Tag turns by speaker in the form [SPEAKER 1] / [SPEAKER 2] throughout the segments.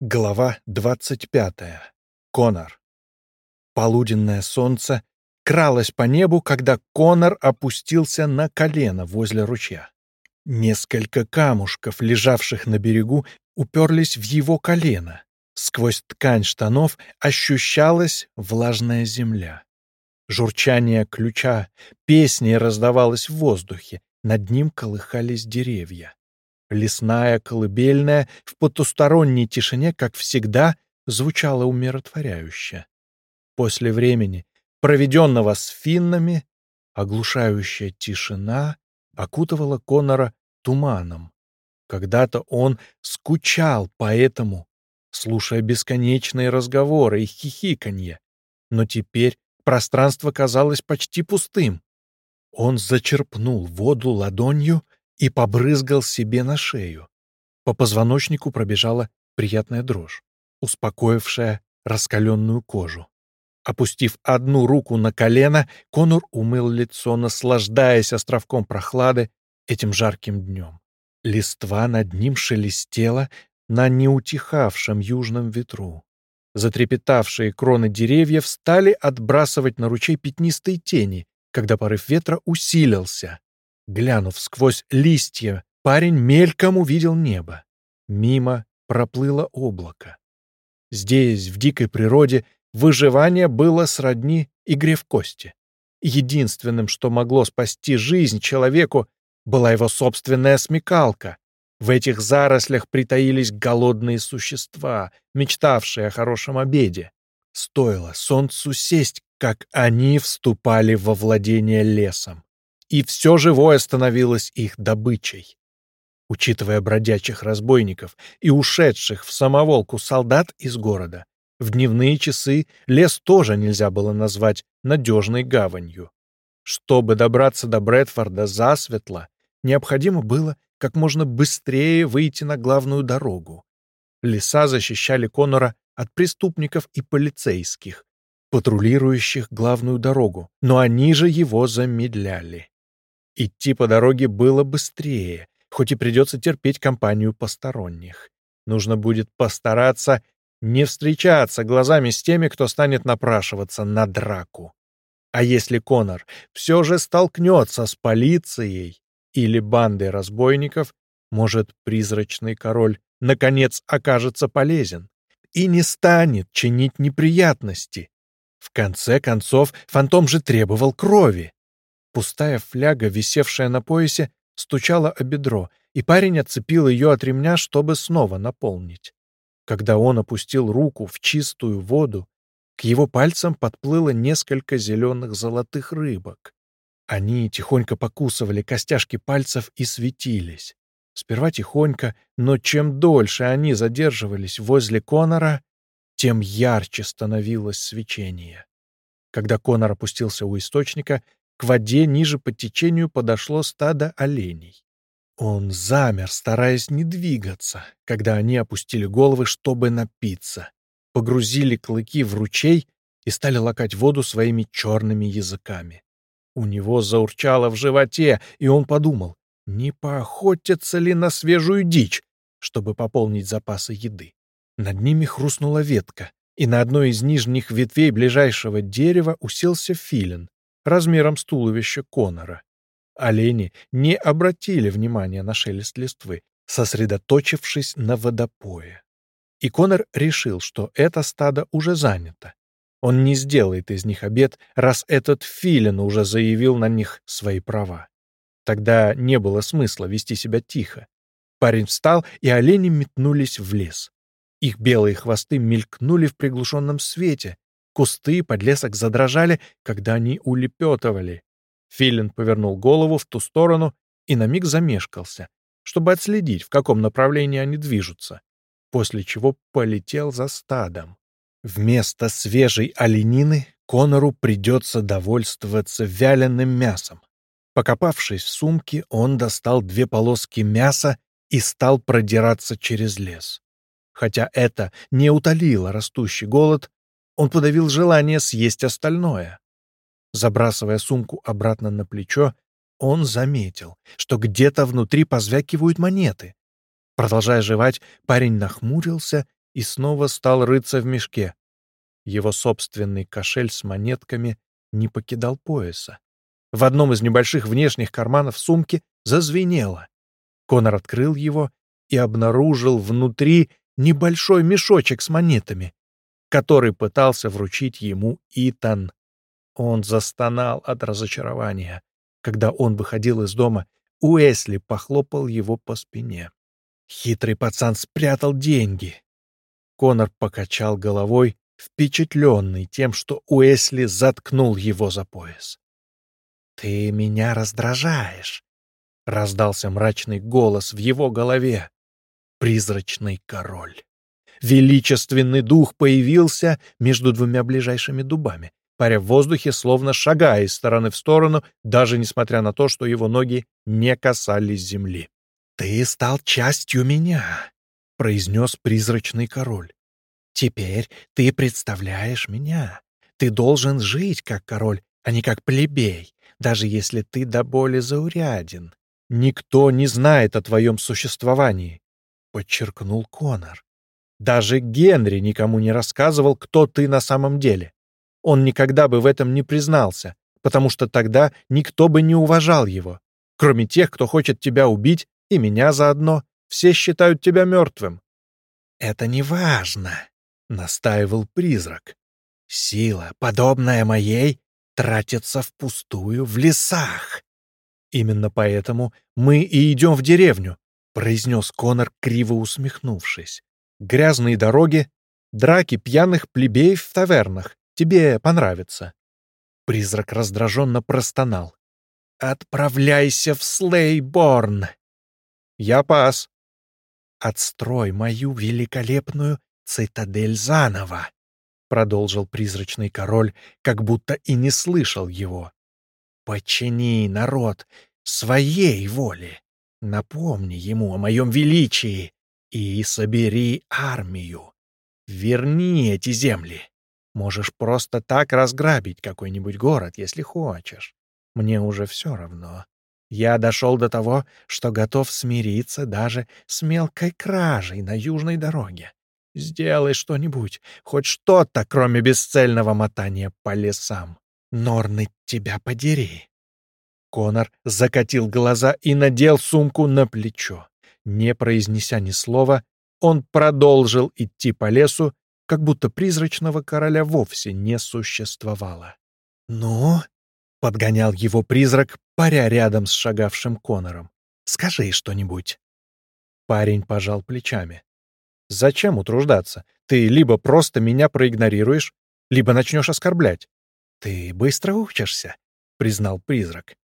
[SPEAKER 1] Глава 25. Конор. Полуденное солнце кралось по небу, когда Конор опустился на колено возле ручья. Несколько камушков, лежавших на берегу, уперлись в его колено. Сквозь ткань штанов ощущалась влажная земля. Журчание ключа песней раздавалось в воздухе, над ним колыхались деревья. Лесная колыбельная в потусторонней тишине, как всегда, звучала умиротворяюще. После времени, проведенного с финнами, оглушающая тишина окутывала Конора туманом. Когда-то он скучал по этому, слушая бесконечные разговоры и хихиканье, но теперь пространство казалось почти пустым. Он зачерпнул воду ладонью и побрызгал себе на шею. По позвоночнику пробежала приятная дрожь, успокоившая раскаленную кожу. Опустив одну руку на колено, Конор умыл лицо, наслаждаясь островком прохлады этим жарким днем. Листва над ним шелестела на неутихавшем южном ветру. Затрепетавшие кроны деревьев стали отбрасывать на ручей пятнистые тени, когда порыв ветра усилился. Глянув сквозь листья, парень мельком увидел небо. Мимо проплыло облако. Здесь, в дикой природе, выживание было сродни игре в кости. Единственным, что могло спасти жизнь человеку, была его собственная смекалка. В этих зарослях притаились голодные существа, мечтавшие о хорошем обеде. Стоило солнцу сесть, как они вступали во владение лесом и все живое становилось их добычей. Учитывая бродячих разбойников и ушедших в самоволку солдат из города, в дневные часы лес тоже нельзя было назвать надежной гаванью. Чтобы добраться до Брэдфорда засветло, необходимо было как можно быстрее выйти на главную дорогу. Леса защищали Конора от преступников и полицейских, патрулирующих главную дорогу, но они же его замедляли. Идти по дороге было быстрее, хоть и придется терпеть компанию посторонних. Нужно будет постараться не встречаться глазами с теми, кто станет напрашиваться на драку. А если Конор все же столкнется с полицией или бандой разбойников, может, призрачный король наконец окажется полезен и не станет чинить неприятности. В конце концов, фантом же требовал крови. Пустая фляга, висевшая на поясе, стучала о бедро, и парень отцепил ее от ремня, чтобы снова наполнить. Когда он опустил руку в чистую воду, к его пальцам подплыло несколько зеленых золотых рыбок. Они тихонько покусывали костяшки пальцев и светились. Сперва тихонько, но чем дольше они задерживались возле Конора, тем ярче становилось свечение. Когда Конор опустился у источника, к воде ниже по течению подошло стадо оленей. Он замер, стараясь не двигаться, когда они опустили головы, чтобы напиться, погрузили клыки в ручей и стали лакать воду своими черными языками. У него заурчало в животе, и он подумал, не поохотятся ли на свежую дичь, чтобы пополнить запасы еды. Над ними хрустнула ветка, и на одной из нижних ветвей ближайшего дерева уселся филин, размером с туловище Конора. Олени не обратили внимания на шелест листвы, сосредоточившись на водопое. И Конор решил, что это стадо уже занято. Он не сделает из них обед, раз этот филин уже заявил на них свои права. Тогда не было смысла вести себя тихо. Парень встал, и олени метнулись в лес. Их белые хвосты мелькнули в приглушенном свете, Кусты подлесок задрожали, когда они улепетывали. Филин повернул голову в ту сторону и на миг замешкался, чтобы отследить, в каком направлении они движутся, после чего полетел за стадом. Вместо свежей оленины Конору придется довольствоваться вяленым мясом. Покопавшись в сумке, он достал две полоски мяса и стал продираться через лес. Хотя это не утолило растущий голод, он подавил желание съесть остальное. Забрасывая сумку обратно на плечо, он заметил, что где-то внутри позвякивают монеты. Продолжая жевать, парень нахмурился и снова стал рыться в мешке. Его собственный кошель с монетками не покидал пояса. В одном из небольших внешних карманов сумки зазвенело. Конор открыл его и обнаружил внутри небольшой мешочек с монетами, который пытался вручить ему Итан. Он застонал от разочарования. Когда он выходил из дома, Уэсли похлопал его по спине. Хитрый пацан спрятал деньги. Конор покачал головой, впечатленный тем, что Уэсли заткнул его за пояс. «Ты меня раздражаешь», — раздался мрачный голос в его голове. Призрачный король. Величественный дух появился между двумя ближайшими дубами, паря в воздухе, словно шагая из стороны в сторону, даже несмотря на то, что его ноги не касались земли. «Ты стал частью меня», — произнес призрачный король. «Теперь ты представляешь меня. Ты должен жить как король, а не как плебей, даже если ты до боли зауряден. Никто не знает о твоем существовании», — подчеркнул Конор. «Даже Генри никому не рассказывал, кто ты на самом деле. Он никогда бы в этом не признался, потому что тогда никто бы не уважал его, кроме тех, кто хочет тебя убить и меня заодно. Все считают тебя мертвым». «Это не важно», — настаивал призрак. «Сила, подобная моей, тратится впустую в лесах». «Именно поэтому мы и идем в деревню», — произнес Конор, криво усмехнувшись. «Грязные дороги, драки пьяных плебеев в тавернах. Тебе понравится». Призрак раздраженно простонал. «Отправляйся в Слейборн!» Я пас. Отстрой мою великолепную цитадель заново, продолжил призрачный король, как будто и не слышал его. Подчини народ своей воле. Напомни ему о моем величии и собери армию. Верни эти земли. Можешь просто так разграбить какой-нибудь город, если хочешь. Мне уже все равно. Я дошел до того, что готов смириться даже с мелкой кражей на южной дороге. Сделай что-нибудь, хоть что-то, кроме бесцельного мотания по лесам. Норны, тебя подери. Конор закатил глаза и надел сумку на плечо. Не произнеся ни слова, он продолжил идти по лесу, как будто призрачного короля вовсе не существовало. «Ну?» — подгонял его призрак, паря рядом с шагавшим Конором. «Скажи что-нибудь». Парень пожал плечами. «Зачем утруждаться? Ты либо просто меня проигнорируешь, либо начнешь оскорблять». «Ты быстро учишься», — признал призрак.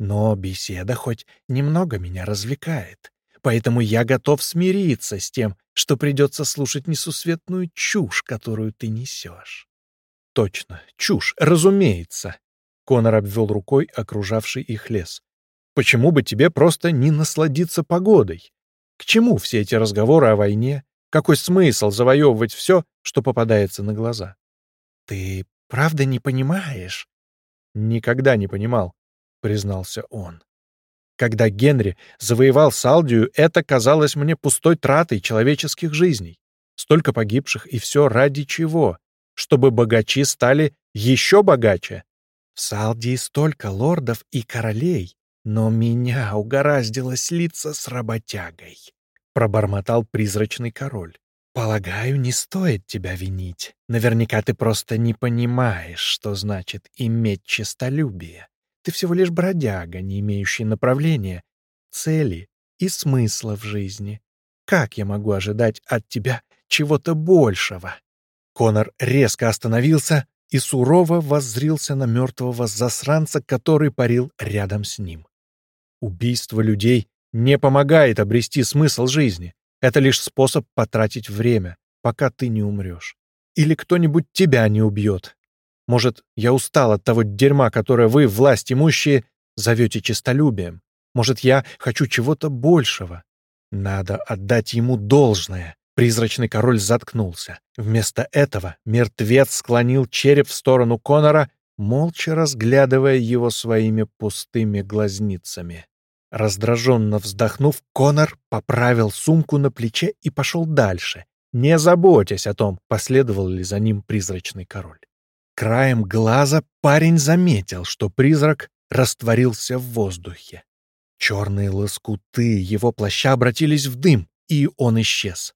[SPEAKER 1] «Но беседа хоть немного меня развлекает, поэтому я готов смириться с тем, что придется слушать несусветную чушь, которую ты несешь». «Точно, чушь, разумеется», Конор обвел рукой окружавший их лес. «Почему бы тебе просто не насладиться погодой? К чему все эти разговоры о войне? Какой смысл завоевывать все, что попадается на глаза?» «Ты правда не понимаешь?» «Никогда не понимал», — признался он. «Когда Генри завоевал Салдию, это казалось мне пустой тратой человеческих жизней. Столько погибших, и все ради чего? Чтобы богачи стали еще богаче. В Салдии столько лордов и королей, но меня угораздило слиться с работягой», — пробормотал призрачный король. «Полагаю, не стоит тебя винить. Наверняка ты просто не понимаешь, что значит иметь честолюбие. Ты всего лишь бродяга, не имеющий направления, цели и смысла в жизни. Как я могу ожидать от тебя чего-то большего?» Конор резко остановился, и сурово воззрился на мертвого засранца, который парил рядом с ним. Убийство людей не помогает обрести смысл жизни. Это лишь способ потратить время, пока ты не умрешь. Или кто-нибудь тебя не убьет. Может, я устал от того дерьма, которое вы, власть имущие, зовете честолюбием. Может, я хочу чего-то большего. Надо отдать ему должное. Призрачный король заткнулся. Вместо этого мертвец склонил череп в сторону Конора, молча разглядывая его своими пустыми глазницами. Раздраженно вздохнув, Конор поправил сумку на плече и пошел дальше, не заботясь о том, последовал ли за ним призрачный король. Краем глаза парень заметил, что призрак растворился в воздухе. Черные лоскуты его плаща обратились в дым, и он исчез.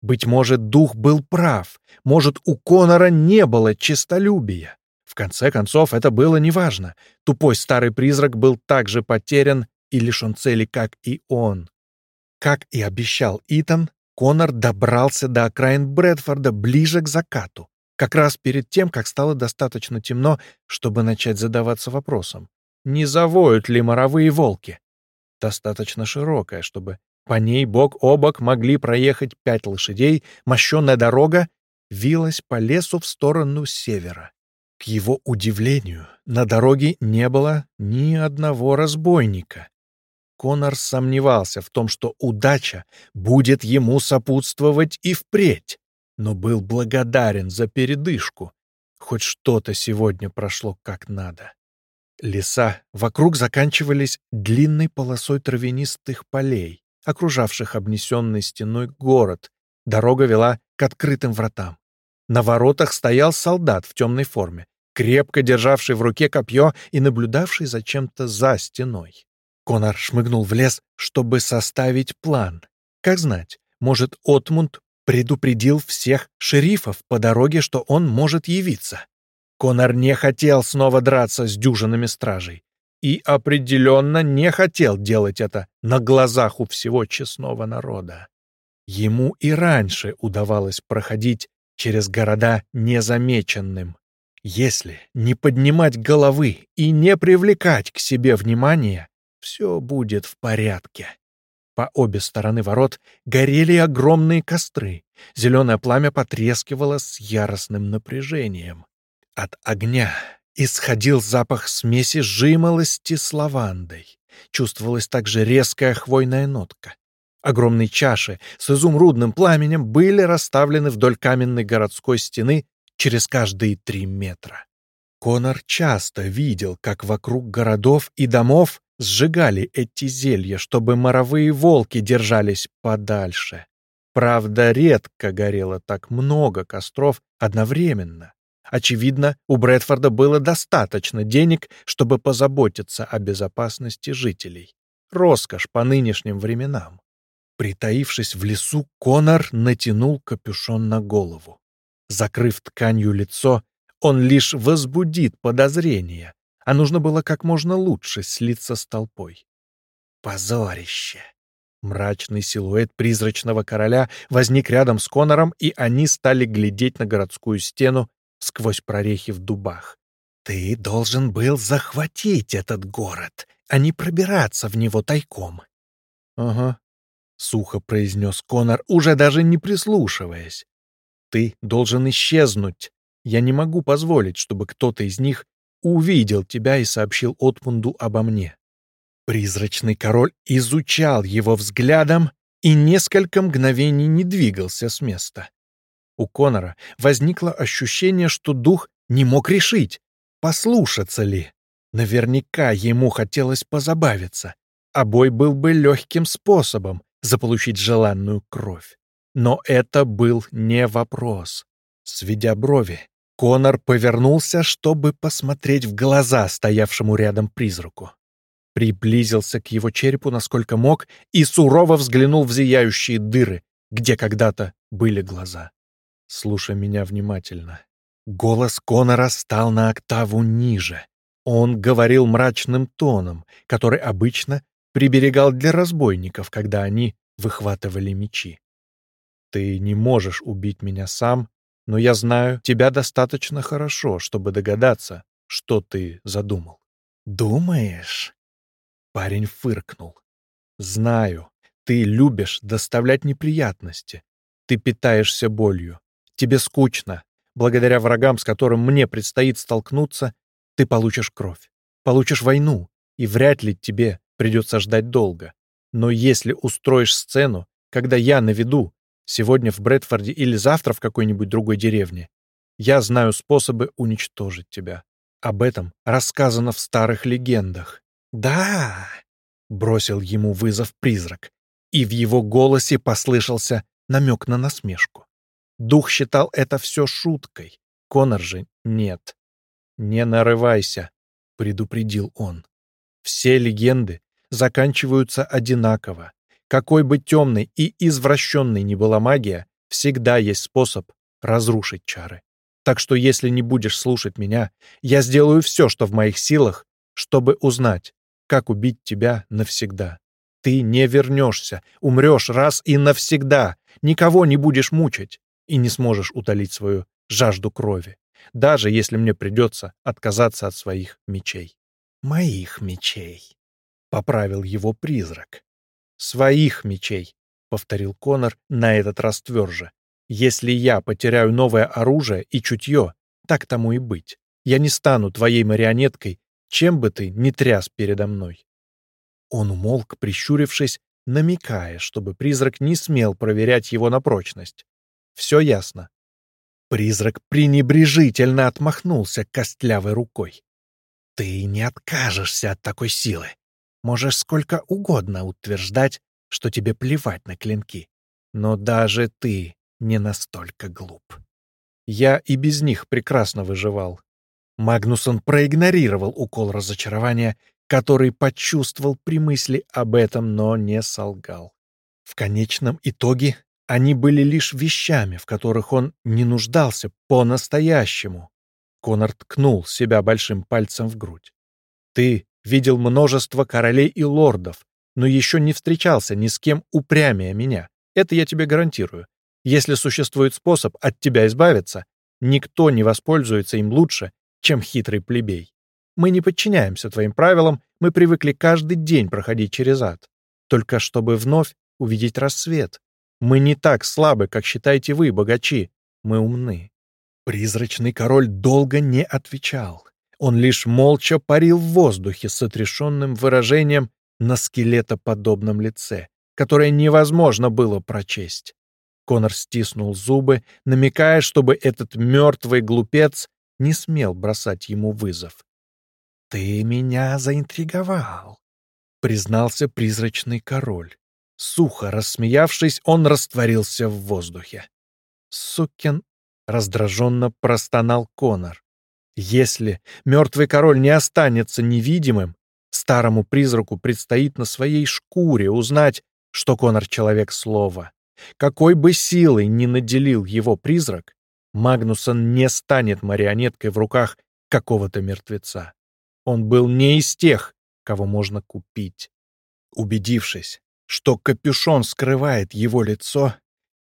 [SPEAKER 1] Быть может, дух был прав, может, у Конора не было честолюбия. В конце концов, это было неважно. Тупой старый призрак был так же потерян и лишен цели, как и он. Как и обещал Итан, Конор добрался до окраин Брэдфорда ближе к закату, как раз перед тем, как стало достаточно темно, чтобы начать задаваться вопросом, не завоют ли моровые волки. Достаточно широкая, чтобы по ней бок о бок могли проехать пять лошадей, мощенная дорога вилась по лесу в сторону севера. К его удивлению, на дороге не было ни одного разбойника. Конор сомневался в том, что удача будет ему сопутствовать и впредь, но был благодарен за передышку. Хоть что-то сегодня прошло как надо. Леса вокруг заканчивались длинной полосой травянистых полей, окружавших обнесенный стеной город. Дорога вела к открытым вратам. На воротах стоял солдат в темной форме, крепко державший в руке копье и наблюдавший за чем-то за стеной. Конор шмыгнул в лес, чтобы составить план. Как знать, может, Отмунд предупредил всех шерифов по дороге, что он может явиться. Конор не хотел снова драться с дюжинами стражей. И определенно не хотел делать это на глазах у всего честного народа. Ему и раньше удавалось проходить через города незамеченным. Если не поднимать головы и не привлекать к себе внимания, все будет в порядке. По обе стороны ворот горели огромные костры. Зеленое пламя потрескивало с яростным напряжением. От огня исходил запах смеси жимолости с лавандой. Чувствовалась также резкая хвойная нотка. Огромные чаши с изумрудным пламенем были расставлены вдоль каменной городской стены через каждые три метра. Конор часто видел, как вокруг городов и домов сжигали эти зелья, чтобы моровые волки держались подальше. Правда, редко горело так много костров одновременно. Очевидно, у Брэдфорда было достаточно денег, чтобы позаботиться о безопасности жителей. Роскошь по нынешним временам. Притаившись в лесу, Конор натянул капюшон на голову. Закрыв тканью лицо, он лишь возбудит подозрения, а нужно было как можно лучше слиться с толпой. Позорище! Мрачный силуэт призрачного короля возник рядом с Конором, и они стали глядеть на городскую стену сквозь прорехи в дубах. «Ты должен был захватить этот город, а не пробираться в него тайком». «Ага», — сухо произнес Конор, уже даже не прислушиваясь. Ты должен исчезнуть. Я не могу позволить, чтобы кто-то из них увидел тебя и сообщил Отмунду обо мне». Призрачный король изучал его взглядом и несколько мгновений не двигался с места. У Конора возникло ощущение, что дух не мог решить, послушаться ли. Наверняка ему хотелось позабавиться, а бой был бы легким способом заполучить желанную кровь. Но это был не вопрос. Сведя брови, Конор повернулся, чтобы посмотреть в глаза стоявшему рядом призраку. Приблизился к его черепу насколько мог и сурово взглянул в зияющие дыры, где когда-то были глаза. Слушай меня внимательно. Голос Конора стал на октаву ниже. Он говорил мрачным тоном, который обычно приберегал для разбойников, когда они выхватывали мечи. Ты не можешь убить меня сам, но я знаю тебя достаточно хорошо, чтобы догадаться, что ты задумал. Думаешь? Парень фыркнул. Знаю, ты любишь доставлять неприятности. Ты питаешься болью. Тебе скучно. Благодаря врагам, с которым мне предстоит столкнуться, ты получишь кровь, получишь войну, и вряд ли тебе придется ждать долго. Но если устроишь сцену, когда я на виду, Сегодня в Брэдфорде или завтра в какой-нибудь другой деревне. Я знаю способы уничтожить тебя. Об этом рассказано в старых легендах. «Да!» — бросил ему вызов призрак, и в его голосе послышался намек на насмешку. Дух считал это все шуткой. Конор же нет. «Не нарывайся», — предупредил он. «Все легенды заканчиваются одинаково. Какой бы темной и извращенной ни была магия, всегда есть способ разрушить чары. Так что если не будешь слушать меня, я сделаю все, что в моих силах, чтобы узнать, как убить тебя навсегда. Ты не вернешься, умрешь раз и навсегда, никого не будешь мучить и не сможешь утолить свою жажду крови, даже если мне придется отказаться от своих мечей. «Моих мечей», — поправил его призрак. «Своих мечей», — повторил Конор на этот раз тверже. «Если я потеряю новое оружие и чутье, так тому и быть. Я не стану твоей марионеткой, чем бы ты ни тряс передо мной. Он умолк, прищурившись, намекая, чтобы призрак не смел проверять его на прочность. Все ясно. Призрак пренебрежительно отмахнулся костлявой рукой. «Ты не откажешься от такой силы. Можешь сколько угодно утверждать, что тебе плевать на клинки. Но даже ты не настолько глуп. Я и без них прекрасно выживал. Магнусон проигнорировал укол разочарования который почувствовал при мысли об этом, но не солгал. В конечном итоге они были лишь вещами, в которых он не нуждался по-настоящему. Конор ткнул себя большим пальцем в грудь. «Ты видел множество королей и лордов, но еще не встречался ни с кем упрямее меня. Это я тебе гарантирую. Если существует способ от тебя избавиться, никто не воспользуется им лучше, чем хитрый плебей. Мы не подчиняемся твоим правилам, мы привыкли каждый день проходить через ад, только чтобы вновь увидеть рассвет. Мы не так слабы, как считаете вы, богачи. Мы умны». Призрачный король долго не отвечал. Он лишь молча парил в воздухе с отрешенным выражением на скелетоподобном лице, которое невозможно было прочесть. Конор стиснул зубы, намекая, чтобы этот мертвый глупец не смел бросать ему вызов. «Ты меня заинтриговал», — признался призрачный король. Сухо рассмеявшись, он растворился в воздухе. «Сукин!» — раздраженно простонал Конор. «Если мертвый король не останется невидимым, старому призраку предстоит на своей шкуре узнать, что Конор — человек слова. Какой бы силой ни наделил его призрак, Магнусон не станет марионеткой в руках какого-то мертвеца. Он был не из тех, кого можно купить. Убедившись, что капюшон скрывает его лицо,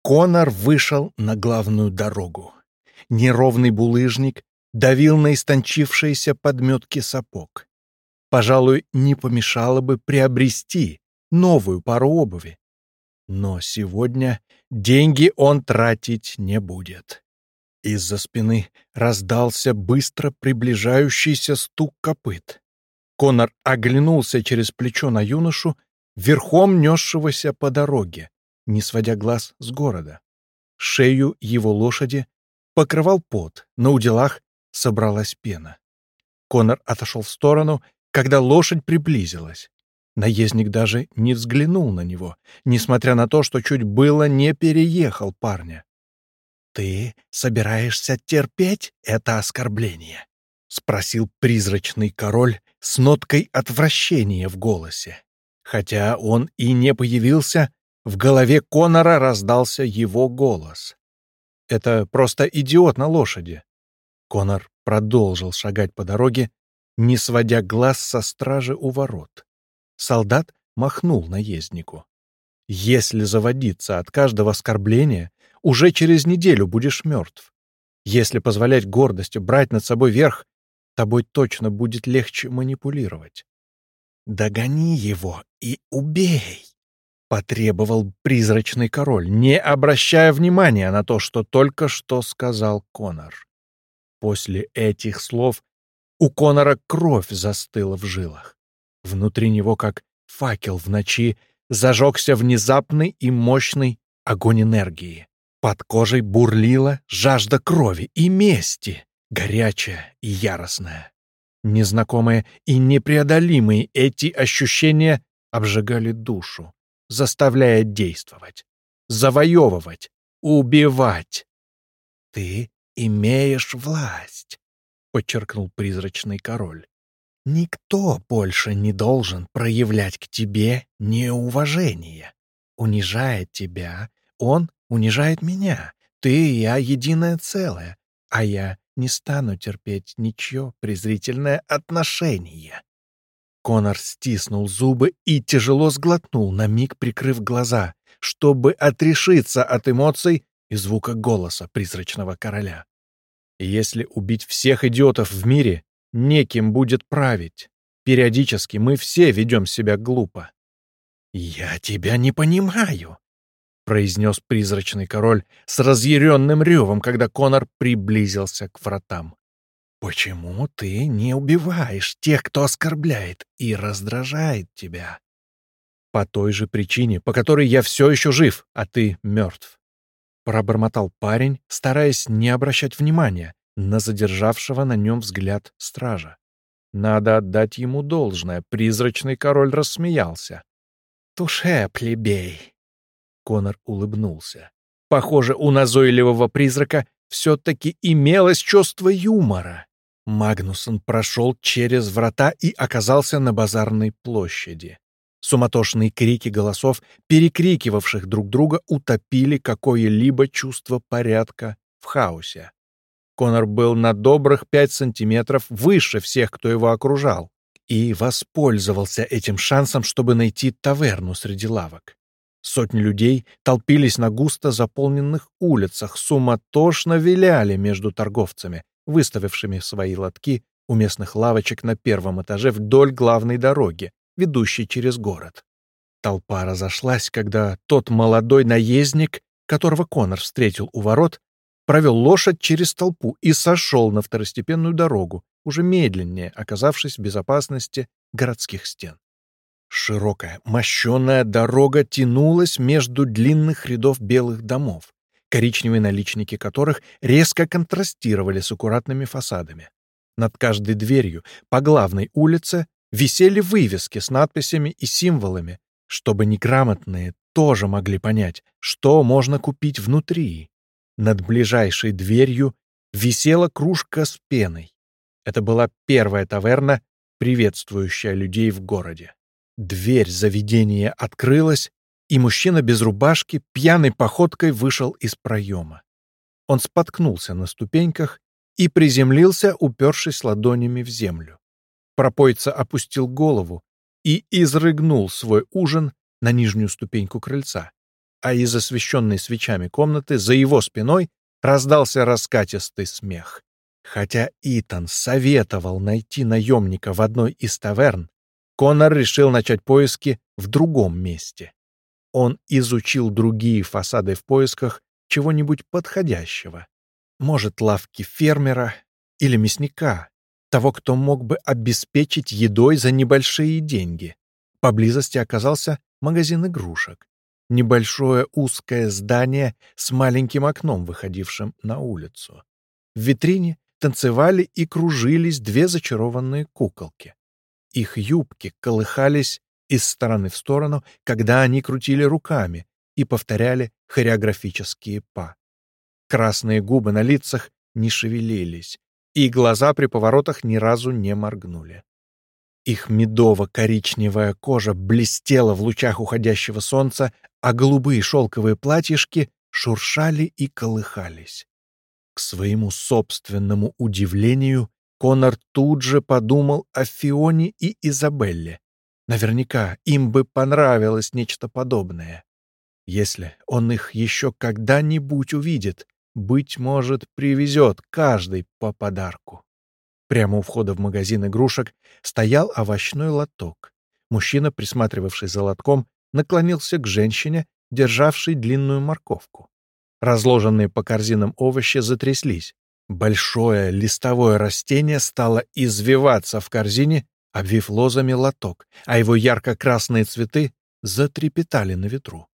[SPEAKER 1] Конор вышел на главную дорогу. Неровный булыжник давил на истончившиеся подметки сапог. Пожалуй, не помешало бы приобрести новую пару обуви. Но сегодня деньги он тратить не будет. Из-за спины раздался быстро приближающийся стук копыт. Конор оглянулся через плечо на юношу, верхом несшегося по дороге, не сводя глаз с города. Шею его лошади покрывал пот, на уделах собралась пена. Конор отошел в сторону, когда лошадь приблизилась. Наездник даже не взглянул на него, несмотря на то, что чуть было не переехал парня. «Ты собираешься терпеть это оскорбление?» — спросил призрачный король с ноткой отвращения в голосе. Хотя он и не появился, в голове Конора раздался его голос. «Это просто идиот на лошади». Конор продолжил шагать по дороге, не сводя глаз со стражи у ворот. Солдат махнул наезднику. «Если заводиться от каждого оскорбления, уже через неделю будешь мертв. Если позволять гордостью брать над собой верх, тобой точно будет легче манипулировать. «Догони его и убей!» — потребовал призрачный король, не обращая внимания на то, что только что сказал Конор. После этих слов у Конора кровь застыла в жилах. Внутри него, как факел в ночи, зажегся внезапный и мощный огонь энергии. Под кожей бурлила жажда крови и мести, горячая и яростная. Незнакомые и непреодолимые эти ощущения обжигали душу, заставляя действовать, завоевывать, убивать. Ты имеешь власть, подчеркнул призрачный король. Никто больше не должен проявлять к тебе неуважение. Унижает тебя, он унижает меня. Ты и я единое целое, а я не стану терпеть ничье презрительное отношение. Конор стиснул зубы и тяжело сглотнул, на миг прикрыв глаза, чтобы отрешиться от эмоций и звука голоса призрачного короля. Если убить всех идиотов в мире, неким будет править. Периодически мы все ведем себя глупо. «Я тебя не понимаю», — произнес призрачный король с разъяренным ревом, когда Конор приблизился к вратам. «Почему ты не убиваешь тех, кто оскорбляет и раздражает тебя?» «По той же причине, по которой я все еще жив, а ты мертв», — пробормотал парень, стараясь не обращать внимания на задержавшего на нем взгляд стража. Надо отдать ему должное, призрачный король рассмеялся. «Туше, плебей!» Конор улыбнулся. Похоже, у назойливого призрака все-таки имелось чувство юмора. Магнусон прошел через врата и оказался на базарной площади. Суматошные крики голосов, перекрикивавших друг друга, утопили какое-либо чувство порядка в хаосе. Конор был на добрых пять сантиметров выше всех, кто его окружал, и воспользовался этим шансом, чтобы найти таверну среди лавок. Сотни людей толпились на густо заполненных улицах, суматошно виляли между торговцами, выставившими свои лотки у местных лавочек на первом этаже вдоль главной дороги, ведущей через город. Толпа разошлась, когда тот молодой наездник, которого Конор встретил у ворот, провел лошадь через толпу и сошел на второстепенную дорогу, уже медленнее оказавшись в безопасности городских стен. Широкая, мощенная дорога тянулась между длинных рядов белых домов, коричневые наличники которых резко контрастировали с аккуратными фасадами. Над каждой дверью по главной улице висели вывески с надписями и символами, чтобы неграмотные тоже могли понять, что можно купить внутри. Над ближайшей дверью висела кружка с пеной. Это была первая таверна, приветствующая людей в городе. Дверь заведения открылась, и мужчина без рубашки пьяной походкой вышел из проема. Он споткнулся на ступеньках и приземлился, упершись ладонями в землю. Пропойца опустил голову и изрыгнул свой ужин на нижнюю ступеньку крыльца, а из освещенной свечами комнаты за его спиной раздался раскатистый смех. Хотя Итан советовал найти наемника в одной из таверн, Конор решил начать поиски в другом месте. Он изучил другие фасады в поисках чего-нибудь подходящего. Может, лавки фермера или мясника, того, кто мог бы обеспечить едой за небольшие деньги. Поблизости оказался магазин игрушек. Небольшое узкое здание с маленьким окном, выходившим на улицу. В витрине танцевали и кружились две зачарованные куколки. Их юбки колыхались из стороны в сторону, когда они крутили руками и повторяли хореографические па. Красные губы на лицах не шевелились, и глаза при поворотах ни разу не моргнули. Их медово-коричневая кожа блестела в лучах уходящего солнца, а голубые шелковые платьишки шуршали и колыхались. К своему собственному удивлению Конор тут же подумал о Фионе и Изабелле. Наверняка им бы понравилось нечто подобное. Если он их еще когда-нибудь увидит, быть может, привезет каждый по подарку. Прямо у входа в магазин игрушек стоял овощной лоток. Мужчина, присматривавший за лотком, наклонился к женщине, державшей длинную морковку. Разложенные по корзинам овощи затряслись. Большое листовое растение стало извиваться в корзине, обвив лозами лоток, а его ярко-красные цветы затрепетали на ветру.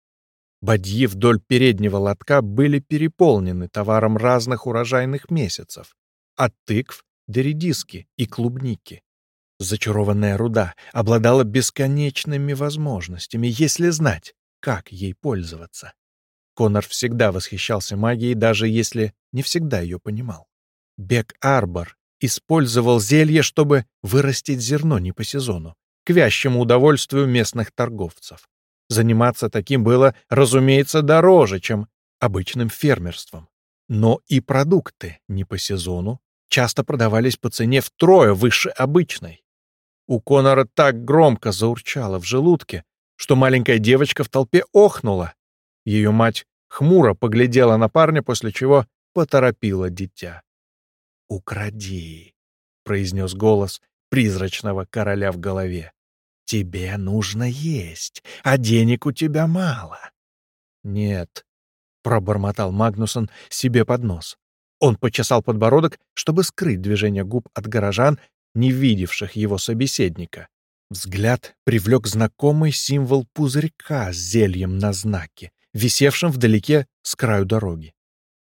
[SPEAKER 1] Бадьи вдоль переднего лотка были переполнены товаром разных урожайных месяцев, от тыкв до редиски и клубники. Зачарованная руда обладала бесконечными возможностями, если знать, как ей пользоваться. Конор всегда восхищался магией, даже если не всегда ее понимал. Бек-Арбор использовал зелье, чтобы вырастить зерно не по сезону, к вящему удовольствию местных торговцев. Заниматься таким было, разумеется, дороже, чем обычным фермерством. Но и продукты не по сезону часто продавались по цене втрое выше обычной. У Конора так громко заурчало в желудке, что маленькая девочка в толпе охнула. Ее мать хмуро поглядела на парня, после чего поторопила дитя. «Укради», — произнес голос призрачного короля в голове. «Тебе нужно есть, а денег у тебя мало». «Нет», — пробормотал Магнусон себе под нос. Он почесал подбородок, чтобы скрыть движение губ от горожан, не видевших его собеседника. Взгляд привлек знакомый символ пузырька с зельем на знаке, висевшим вдалеке с краю дороги.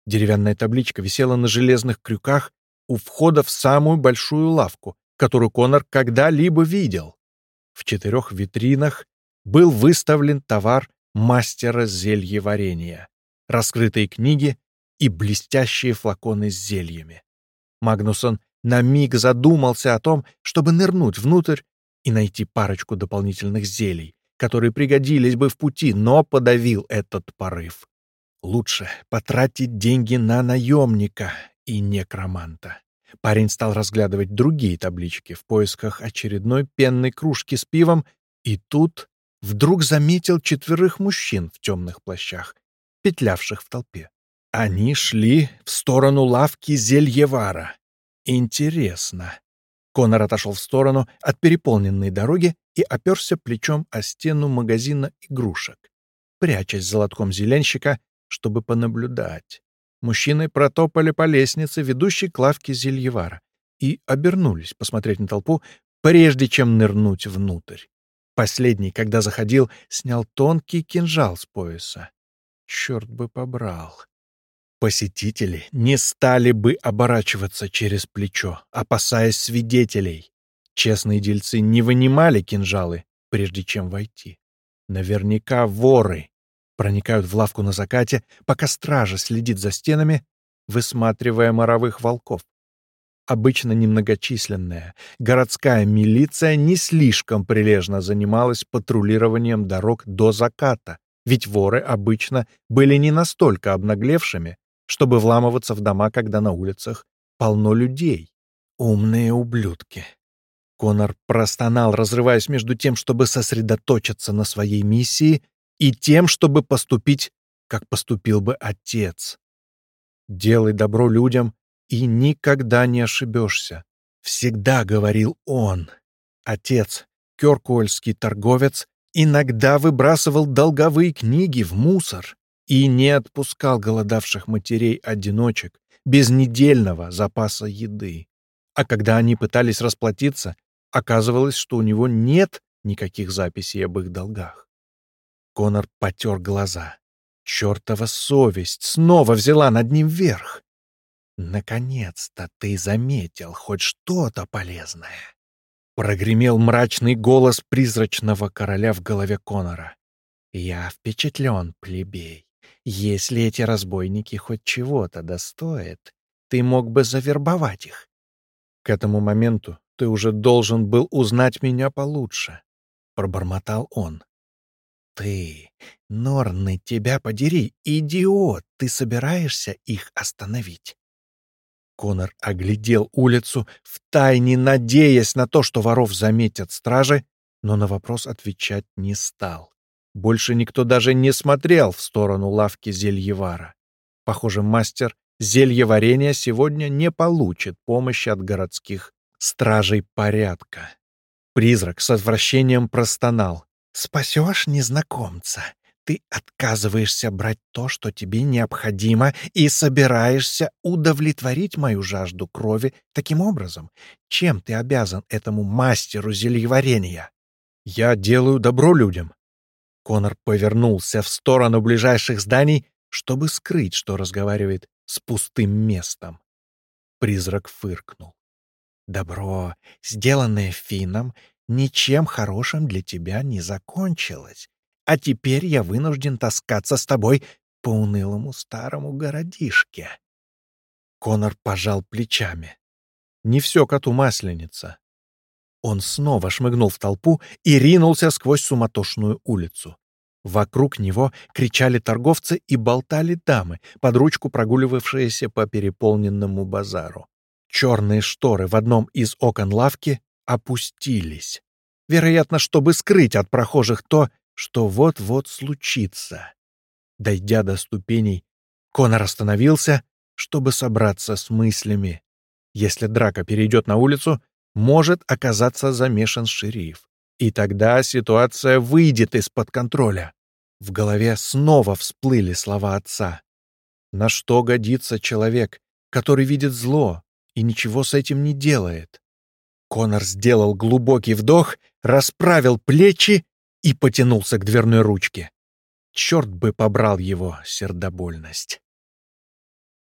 [SPEAKER 1] Деревянная табличка висела на железных крюках у входа в самую большую лавку, которую Конор когда-либо видел. В четырех витринах был выставлен товар мастера зельеварения, раскрытые книги и блестящие флаконы с зельями. Магнусон на миг задумался о том, чтобы нырнуть внутрь и найти парочку дополнительных зелий, которые пригодились бы в пути, но подавил этот порыв. Лучше потратить деньги на наемника и некроманта. Парень стал разглядывать другие таблички в поисках очередной пенной кружки с пивом, и тут вдруг заметил четверых мужчин в темных плащах, петлявших в толпе. Они шли в сторону лавки Зельевара. Интересно. Конор отошел в сторону от переполненной дороги и оперся плечом о стену магазина игрушек, прячась за лотком зеленщика, чтобы понаблюдать. Мужчины протопали по лестнице, ведущей к лавке Зельевара, и обернулись посмотреть на толпу, прежде чем нырнуть внутрь. Последний, когда заходил, снял тонкий кинжал с пояса. Черт бы побрал. Посетители не стали бы оборачиваться через плечо, опасаясь свидетелей. Честные дельцы не вынимали кинжалы, прежде чем войти. Наверняка воры проникают в лавку на закате, пока стража следит за стенами, высматривая моровых волков. Обычно немногочисленная городская милиция не слишком прилежно занималась патрулированием дорог до заката, ведь воры обычно были не настолько обнаглевшими, чтобы вламываться в дома, когда на улицах полно людей. Умные ублюдки. Конор простонал, разрываясь между тем, чтобы сосредоточиться на своей миссии, и тем, чтобы поступить, как поступил бы отец. «Делай добро людям, и никогда не ошибешься», — всегда говорил он. Отец, кёркуэльский торговец, иногда выбрасывал долговые книги в мусор и не отпускал голодавших матерей-одиночек без недельного запаса еды. А когда они пытались расплатиться, оказывалось, что у него нет никаких записей об их долгах. Конор потер глаза. Чёртова совесть снова взяла над ним верх. «Наконец-то ты заметил хоть что-то полезное!» Прогремел мрачный голос призрачного короля в голове Конора. «Я впечатлен, плебей. Если эти разбойники хоть чего-то достоят, ты мог бы завербовать их. К этому моменту ты уже должен был узнать меня получше», — пробормотал он. «Ты, Норны, тебя подери, идиот! Ты собираешься их остановить?» Конор оглядел улицу, втайне надеясь на то, что воров заметят стражи, но на вопрос отвечать не стал. Больше никто даже не смотрел в сторону лавки зельевара. Похоже, мастер зельеварения сегодня не получит помощи от городских стражей порядка. Призрак с отвращением простонал. «Спасешь незнакомца. Ты отказываешься брать то, что тебе необходимо, и собираешься удовлетворить мою жажду крови таким образом. Чем ты обязан этому мастеру зельеварения?» «Я делаю добро людям», Конор повернулся в сторону ближайших зданий, чтобы скрыть, что разговаривает с пустым местом. Призрак фыркнул. «Добро, сделанное Финном, ничем хорошим для тебя не закончилось. А теперь я вынужден таскаться с тобой по унылому старому городишке. Конор пожал плечами. Не все коту масленица. Он снова шмыгнул в толпу и ринулся сквозь суматошную улицу. Вокруг него кричали торговцы и болтали дамы, под ручку прогуливавшиеся по переполненному базару. Черные шторы в одном из окон лавки опустились. Вероятно, чтобы скрыть от прохожих то, что вот-вот случится. Дойдя до ступеней, Конор остановился, чтобы собраться с мыслями. Если драка перейдет на улицу, может оказаться замешан шериф. И тогда ситуация выйдет из-под контроля. В голове снова всплыли слова отца. На что годится человек, который видит зло и ничего с этим не делает? Конор сделал глубокий вдох, расправил плечи и потянулся к дверной ручке. Черт бы побрал его сердобольность.